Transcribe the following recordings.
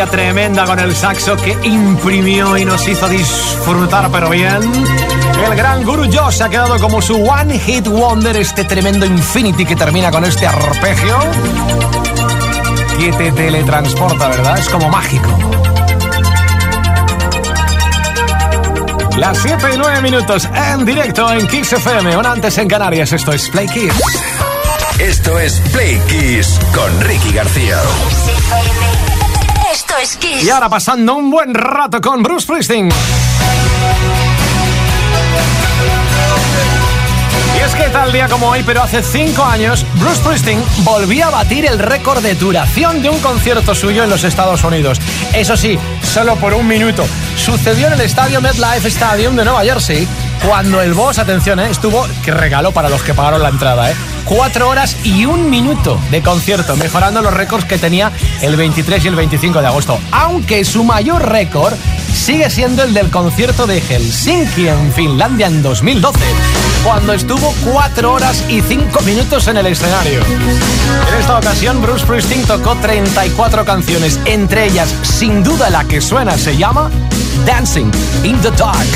Melodía tremenda con el saxo que imprimió y nos hizo disfrutar, pero bien. El gran Guru Josh se ha quedado como su One Hit Wonder, este tremendo Infinity que termina con este arpegio que te teletransporta, ¿verdad? Es como mágico. Las 7 y 9 minutos en directo en Kiss FM, una antes en Canarias. Esto es Play Kiss. Esto es Play Kiss con Ricky García. Y ahora pasando un buen rato con Bruce Springsteen. Y es que tal día como hoy, pero hace 5 años, Bruce Springsteen volvía a batir el récord de duración de un concierto suyo en los Estados Unidos. Eso sí, solo por un minuto. Sucedió en el estadio MetLife Stadium de Nueva Jersey, cuando el boss, atención, eh, estuvo, que regalo para los que pagaron la entrada, ¿eh? Cuatro horas y un minuto de concierto, mejorando los récords que tenía el 23 y el 25 de agosto. Aunque su mayor récord sigue siendo el del concierto de Helsinki en Finlandia en 2012, cuando estuvo cuatro horas y cinco minutos en el escenario. En esta ocasión, Bruce Springsteen tocó 34 canciones, entre ellas, sin duda la que suena, se llama Dancing in the Dark.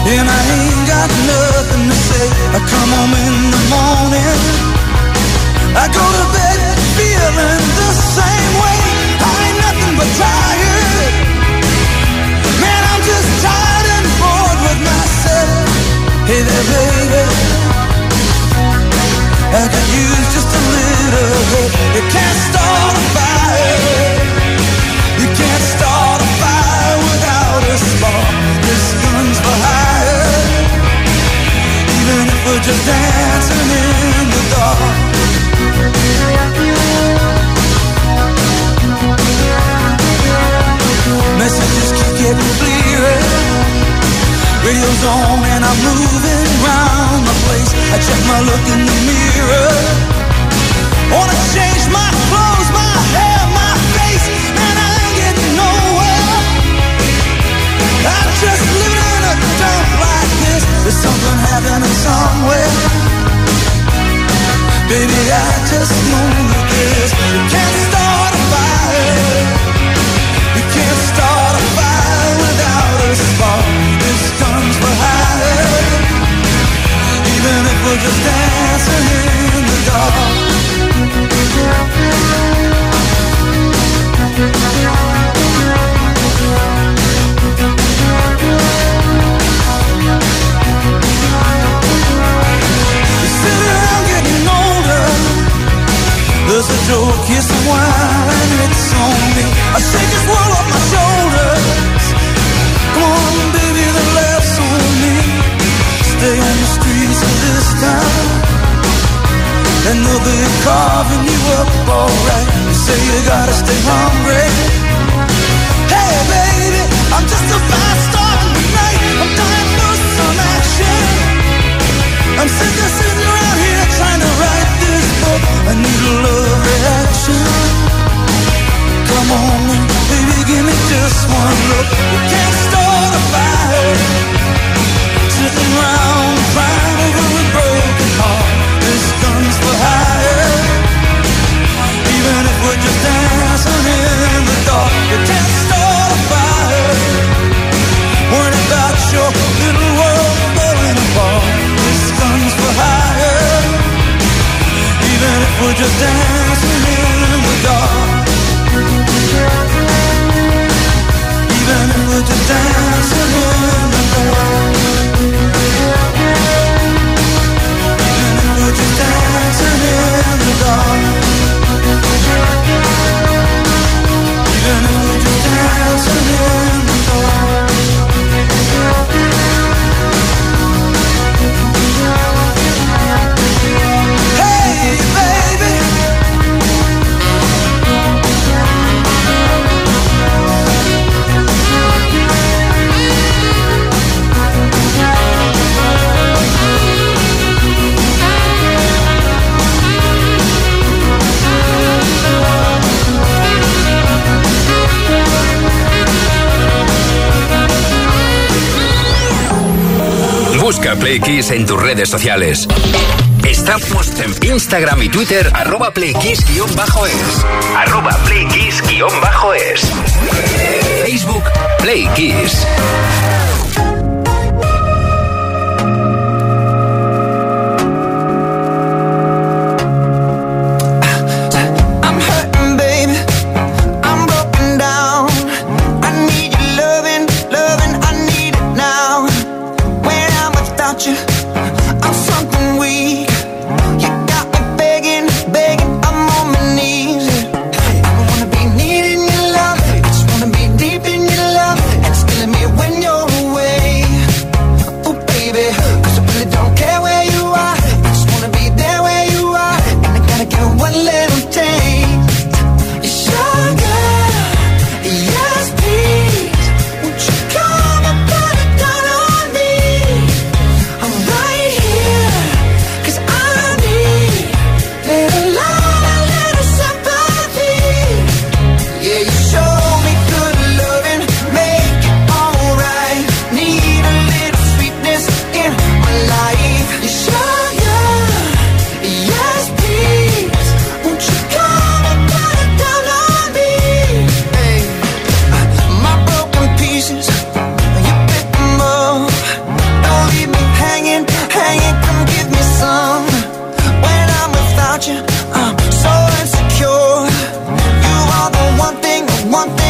And I ain't got nothing to say. I come home in the morning. I go to bed feeling the same way. I ain't nothing but tired. Man, I'm just tired and bored with myself. Hey there, baby. I could use just a little help You can't start a fire. You can't start a fire without a spark. This gun's for hire. We're just dancing in the dark. Messages keep getting clearer. Radio's on and I'm moving round the place. I check my look in the mirror. Wanna change my clothes, my hair, my face, and I ain't getting nowhere. I'm just There's something happening somewhere. Baby, I just know that this. You can't start a fire. You can't start a fire without a spark. This comes for hire. Even if we're just dancing in the dark. There's a joke, here's some wine, it's on me. I shake this world off my shoulders. Come on, baby, the laughs on me. Stay on the streets of this town, and they'll be carving you up alright. You say you gotta stay hungry. Hey, baby, I'm just a fast starting tonight. I'm dying for some action. I'm sick of I need a love reaction. Come on, baby, give me just one look. Can't start a fire. Sitting crying over a broken heart. This gun's for hire. Even if we're just dancing we're just dancing in the dark. Even if we're just dancing in Busca Play Kiss en tus redes sociales. Estamos en Instagram y Twitter, arroba playkiss-es. Arroba playkiss-es. Facebook Play Kiss. one thing.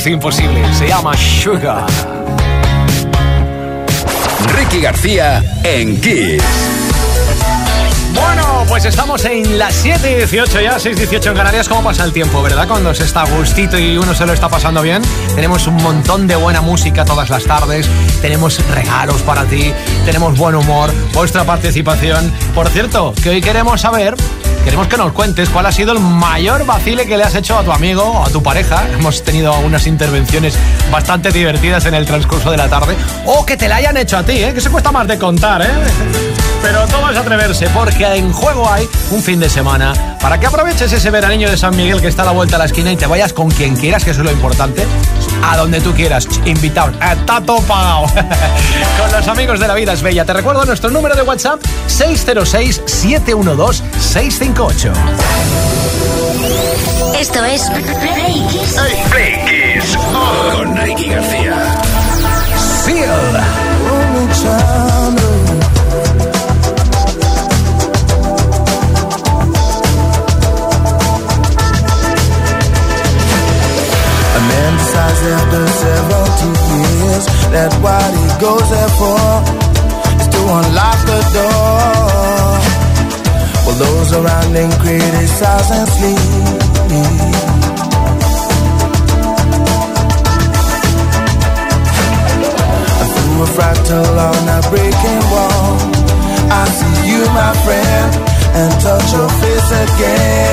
dulce imposible. Se llama Sugar. Ricky García en Kiss. Bueno, pues estamos en las 7 y 18 ya, 6 18 en Canarias. ¿Cómo pasa el tiempo, verdad? Cuando se está gustito y uno se lo está pasando bien. Tenemos un montón de buena música todas las tardes. Tenemos regalos para ti. Tenemos buen humor, vuestra participación. Por cierto, que hoy queremos saber Queremos que nos cuentes cuál ha sido el mayor vacile que le has hecho a tu amigo o a tu pareja. Hemos tenido unas intervenciones bastante divertidas en el transcurso de la tarde. O que te la hayan hecho a ti, ¿eh? que se cuesta más de contar, ¿eh? Pero todo es atreverse, porque en juego hay un fin de semana para que aproveches ese veranillo de San Miguel que está a la vuelta a la esquina y te vayas con quien quieras, que eso es lo importante, a donde tú quieras. Invitado, eh, está topado. Con los amigos de la vida es bella. Te recuerdo nuestro número de WhatsApp 606-712-658. Esto es Play Kiss. Play Kiss. Con Nike García. Seal. goes there for is to unlock the door. While those around him criticize and flee. a fractal on a breaking wall. I see you, my friend, and touch your face again.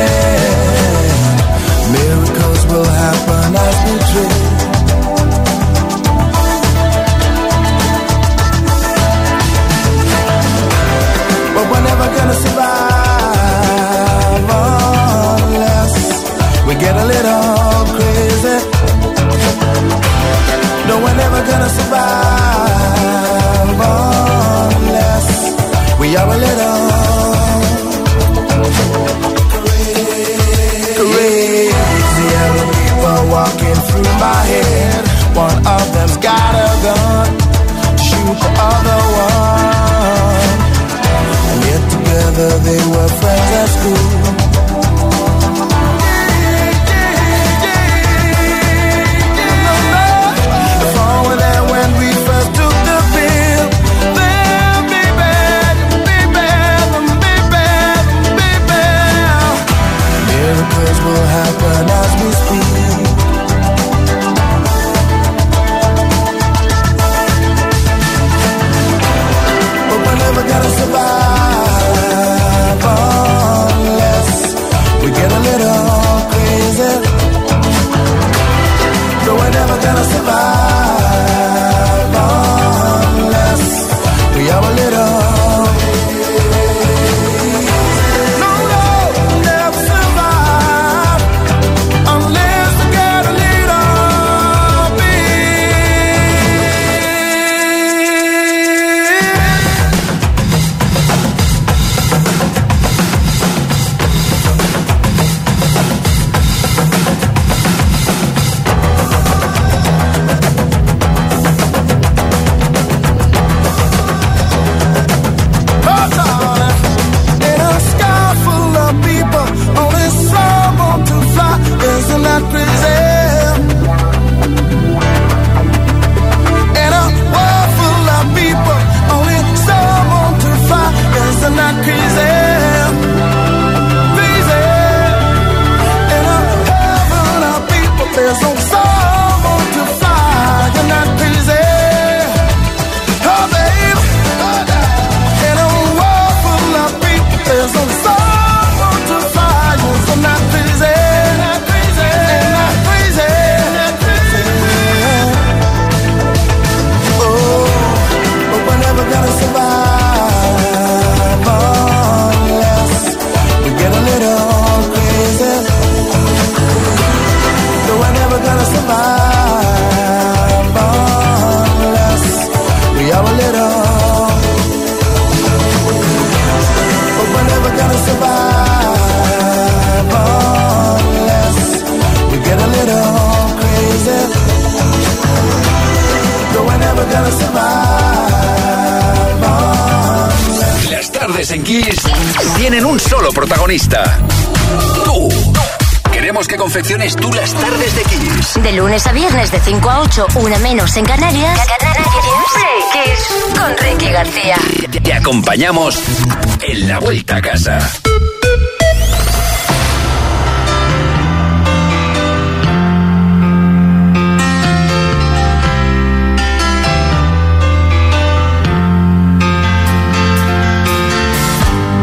a little crazy. We're never gonna survive. Kiss tienen un solo protagonista. Tú. Queremos que confecciones tú las tardes de Kiss. De lunes a viernes de 5 a 8, una menos en Canarias. Canarias. Play Kiss con Ricky García. Te acompañamos en la vuelta a casa.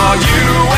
Are you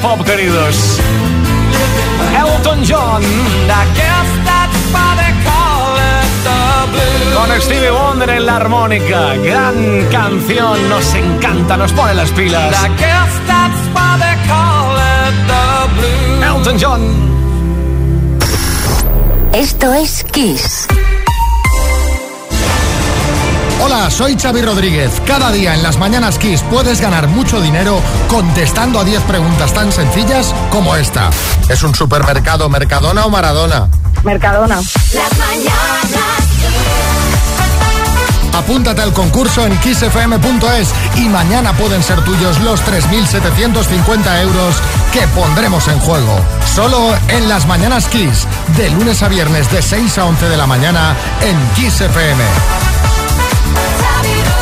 pop, queridos. Elton John And I guess that's why they call it the blues. con Stevie Wonder en la armónica. Gran canción, nos encanta, nos pone las pilas. Elton John. Esto es Xavi Rodríguez. Cada día en las mañanas Kiss puedes ganar mucho dinero contestando a 10 preguntas tan sencillas como esta. ¿Es un supermercado Mercadona o Maradona? Mercadona. Las mañanas Apúntate al concurso en kissfm.es y mañana pueden ser tuyos los 3.750 euros que pondremos en juego. Solo en las mañanas Kiss, de lunes a viernes de 6 a 11 de la mañana en Kiss FM. Xavi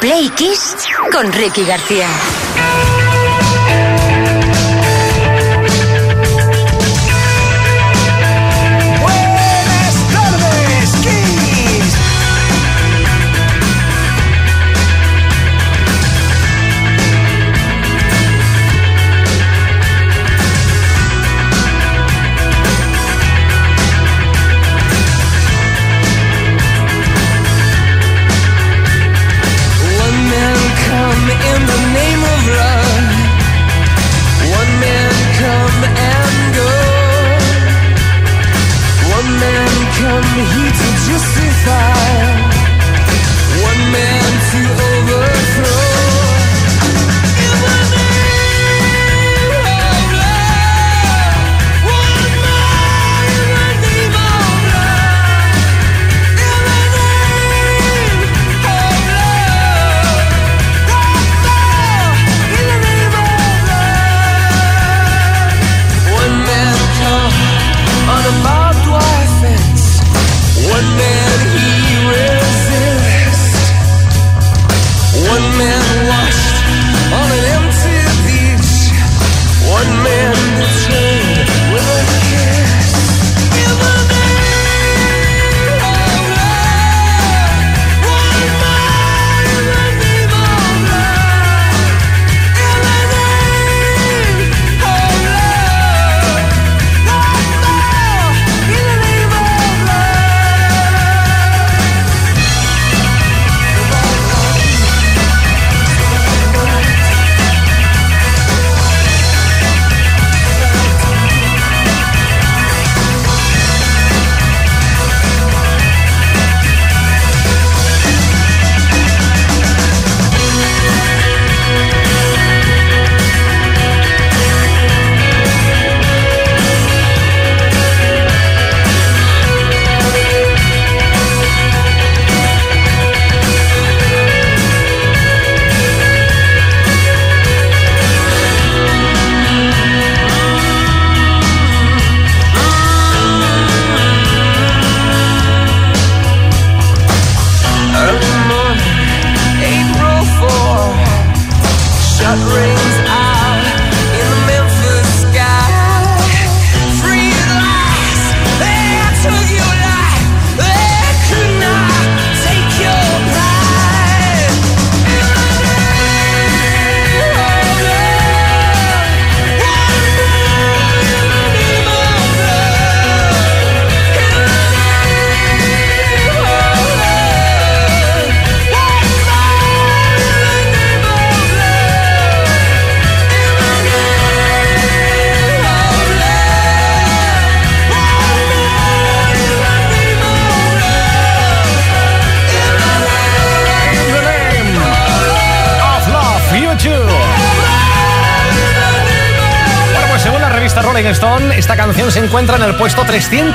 Play Kiss con Ricky García.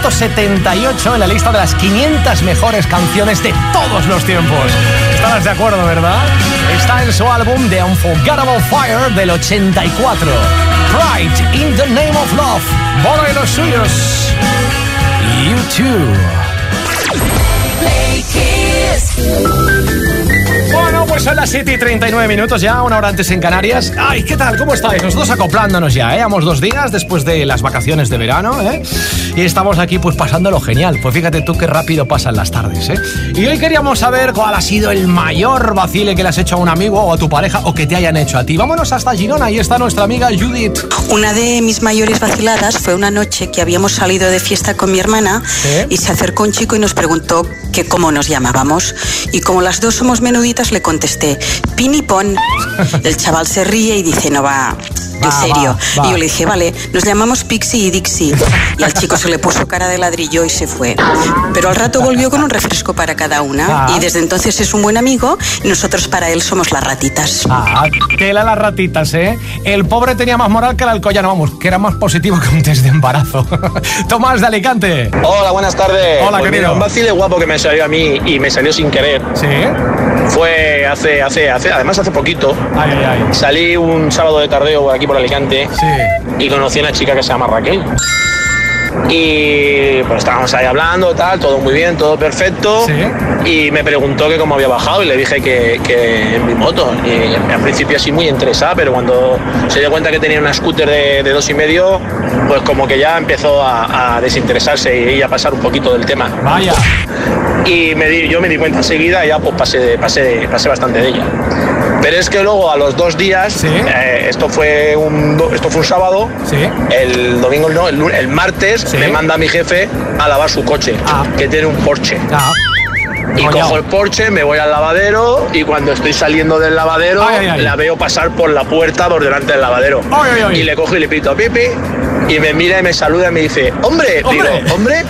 378 en la lista de las 500 mejores canciones de todos los tiempos. Estarás de acuerdo, ¿verdad? Está en su álbum The Unforgettable Fire del 84. Pride in the Name of Love. Bono los suyos. You Too. Bueno, pues son las 7 y 39 minutos ya, una hora antes en Canarias. Ay, ¿qué tal? ¿Cómo estáis? Nosotros acoplándonos ya, ¿eh? Llevamos dos días después de las vacaciones de verano, ¿eh? Y estamos aquí pues pasándolo genial. Pues fíjate tú qué rápido pasan las tardes, ¿eh? Y hoy queríamos saber cuál ha sido el mayor vacile que le has hecho a un amigo o a tu pareja o que te hayan hecho a ti. Vámonos hasta Girona, ahí está nuestra amiga Judith. Una de mis mayores vaciladas fue una noche que habíamos salido de fiesta con mi hermana ¿Sí? y se acercó un chico y nos preguntó que cómo nos llamábamos. Y como las dos somos menuditas, le contesté, Pinipón. El chaval se ríe y dice, no va, en serio. va, va. Y yo le dije, vale, nos llamamos Pixie y Dixie. Y al chico se le puso cara de ladrillo y se fue. Pero al rato volvió con un refresco para cada una. Ah. Y desde entonces es un buen amigo y nosotros para él somos las ratitas. Ah, tela las ratitas, ¿eh? El pobre tenía más moral que el alcoyano, vamos, que era más positivo que un test de embarazo. Tomás de Alicante. Hola, buenas tardes. Hola, Pues querido. mira, un vacile guapo que me salió a mí y me salió sin querer. ¿Sí? Fue hace, hace, hace, además hace poquito. Ay, ay, ay. Salí un sábado de tardeo por aquí por Alicante Sí. y conocí a una chica que se llama Raquel. Y pues estábamos ahí hablando, tal, todo muy bien, todo perfecto. Y me preguntó que cómo había bajado y le dije que, que en mi moto. Y al principio así muy interesada, pero cuando se dio cuenta que tenía una scooter de, de dos y medio, pues como que ya empezó a, a desinteresarse y a pasar un poquito del tema. Vaya. Y me di- yo me di cuenta enseguida y ya pues pasé, pasé, pasé bastante de ella. Pero es que luego a los dos días, eh, esto, fue un, esto fue un sábado, el domingo no, el, martes me manda mi jefe a lavar su coche, que tiene un Porsche. Y cojo el Porsche, me voy al lavadero y cuando estoy saliendo del lavadero Ay, ay, ay. la veo pasar por la puerta por delante del lavadero. Y le cojo y le pito pipi y me mira y me saluda y me dice, hombre, Hombre. digo, hombre,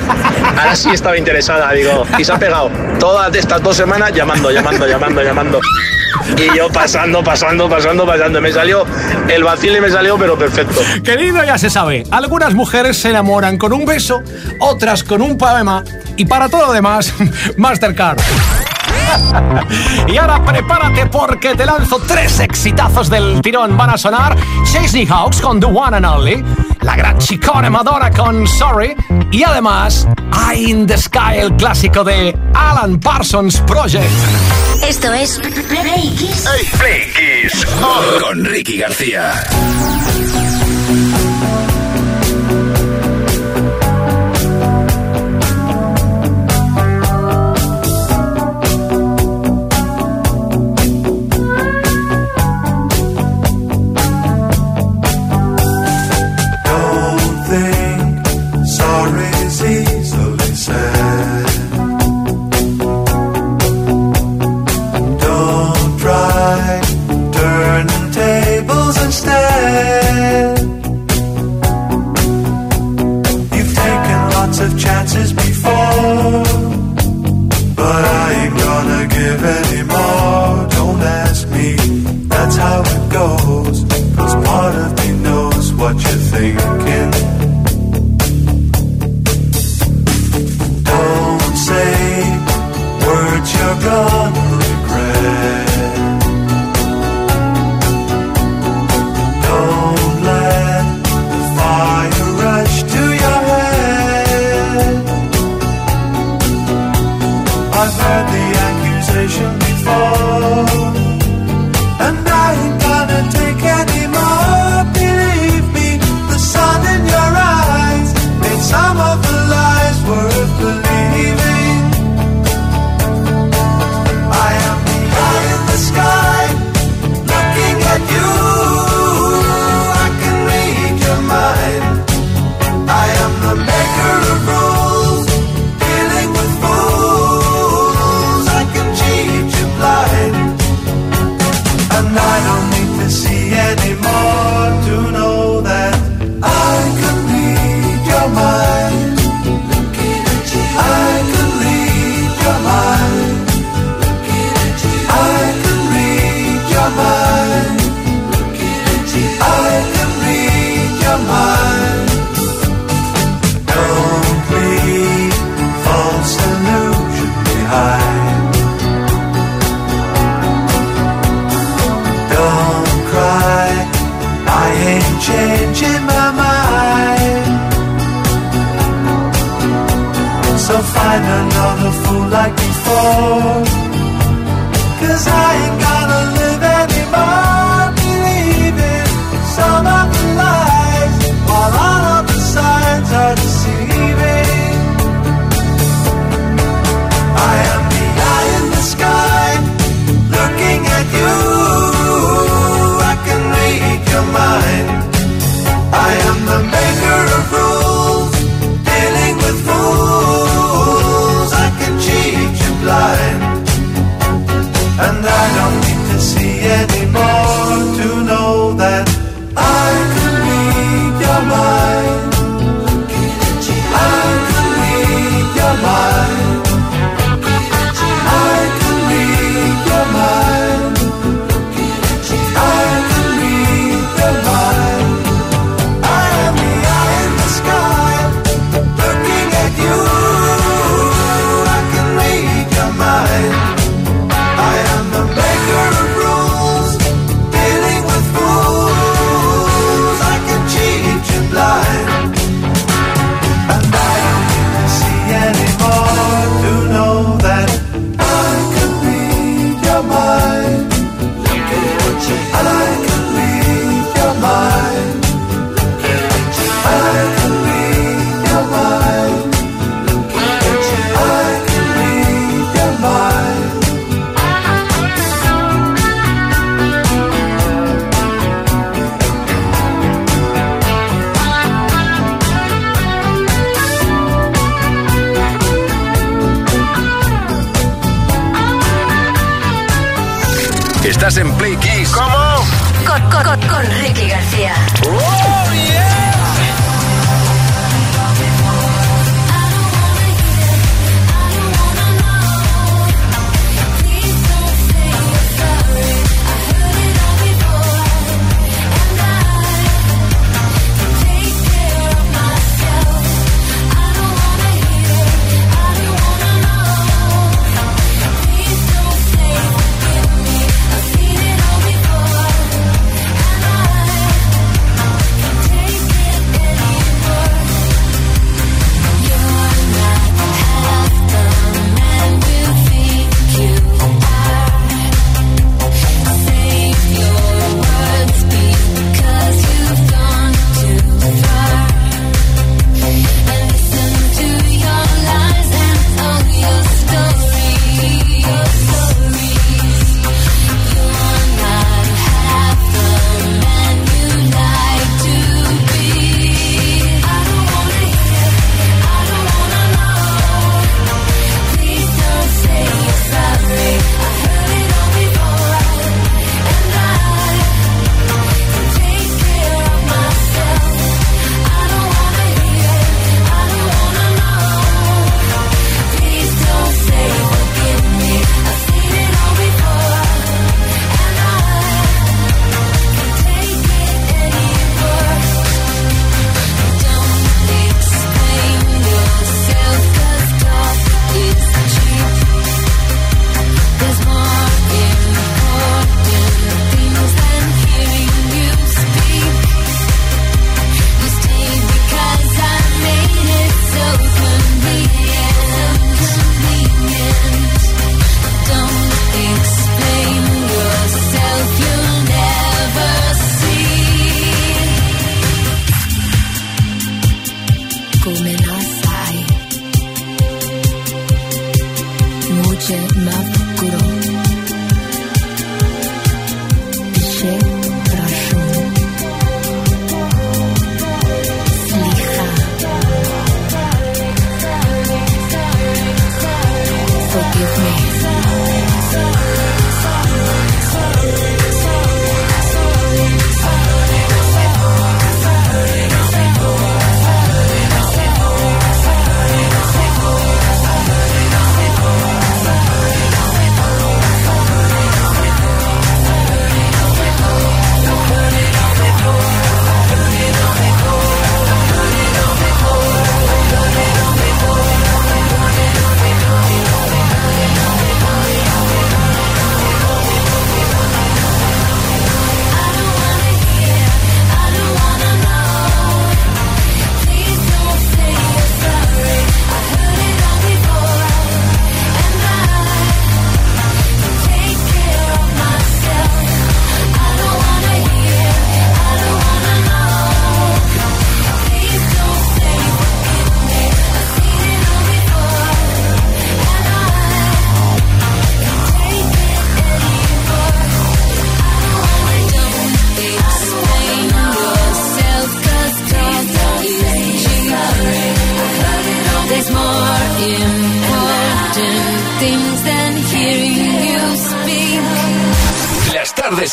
ahora sí estaba interesada, digo, y se ha pegado todas estas dos semanas llamando, llamando, llamando, llamando. Y yo pasando, pasando, pasando, pasando. Me salió el vacío y me salió, pero perfecto. Querido, ya se sabe, algunas mujeres se enamoran con un beso, otras con un poema y para todo lo demás, Mastercard. y ahora prepárate porque te lanzo tres exitazos del tirón. Van a sonar Chesney Hawks con The One and Only, la gran chicone Madonna con Sorry y además Eye in the Sky, el clásico de Alan Parsons Project. Esto es Play Kiss. Play Kiss con Ricky García.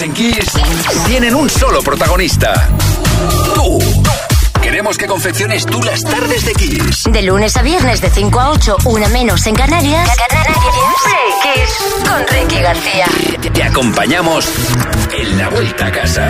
En Kiss tienen un solo protagonista. Tú. Queremos que confecciones tú las tardes de Kiss. De lunes a viernes de 5 a 8, una menos en Canarias. Play Kiss con Ricky García. Te acompañamos en la vuelta a casa.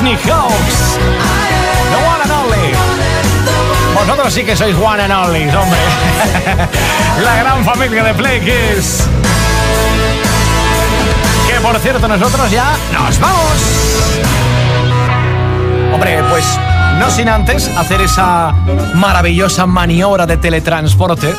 Disney. The one and only. Vosotros sí que sois one and only, hombre. La gran familia de Play Kiss. Que por cierto, nosotros ya nos vamos. Hombre, pues no sin antes hacer esa maravillosa maniobra de teletransporte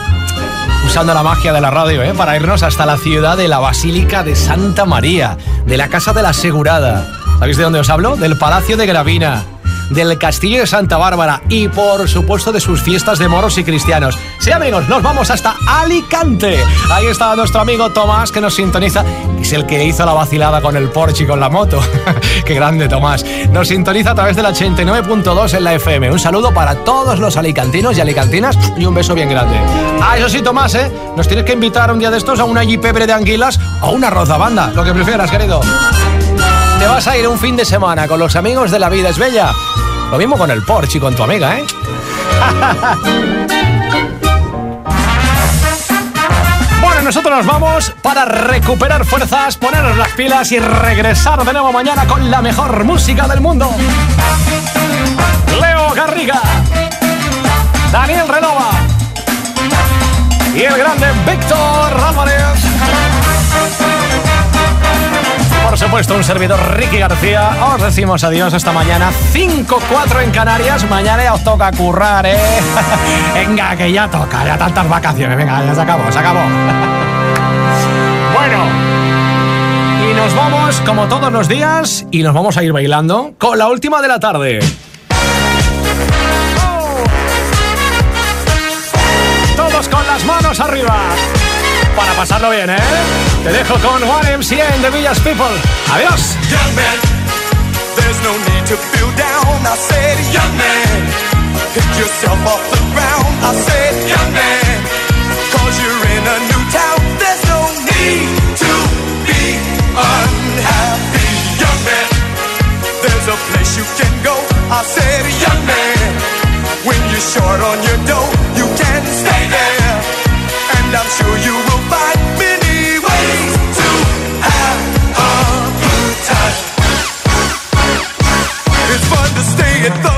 usando la magia de la radio, ¿eh? para irnos hasta la ciudad de la Basílica de Santa María, de la Casa de la Asegurada. ¿Sabéis de dónde os hablo? Del Palacio de Gravina del Castillo de Santa Bárbara y por supuesto de sus fiestas de moros y cristianos. Sí amigos, nos vamos hasta Alicante. Ahí está nuestro amigo Tomás que nos sintoniza, es el que hizo la vacilada con el Porsche y con la moto. Qué grande Tomás. Nos sintoniza a través del 89.2 en la FM. Un saludo para todos los alicantinos y alicantinas y un beso bien grande. Ah, eso sí Tomás, ¿eh? Nos tienes que invitar un día de estos a una jipebre de anguilas o una rozabanda, lo que prefieras, querido te vas a ir un fin de semana con los amigos de La Vida es Bella. Lo mismo con el Porsche y con tu amiga, ¿eh? bueno, nosotros nos vamos para recuperar fuerzas, ponernos las pilas y regresar de nuevo mañana con la mejor música del mundo. Leo Garriga, Daniel Renova y el grande Víctor Álvarez por supuesto, un servidor Ricky García. Os decimos adiós esta mañana. 5-4 en Canarias. Mañana ya os toca currar, ¿eh? Venga, que ya toca. Ya tantas vacaciones. Venga, ya se acabó, se acabó. bueno. Y nos vamos, como todos los días, y nos vamos a ir bailando con la última de la tarde. Todos con las manos arriba para pasarlo bien, ¿eh? Te dejo con One MC en The Village People. Adiós. Young man, there's no need to feel down. I said, young man, pick yourself off the ground. I said, young man, cause you're in a new town. There's no need to be unhappy. Young man, there's a place you can go. I said, young man, when you're short on your dough, you can stay there. And I'm sure you will find many you thought.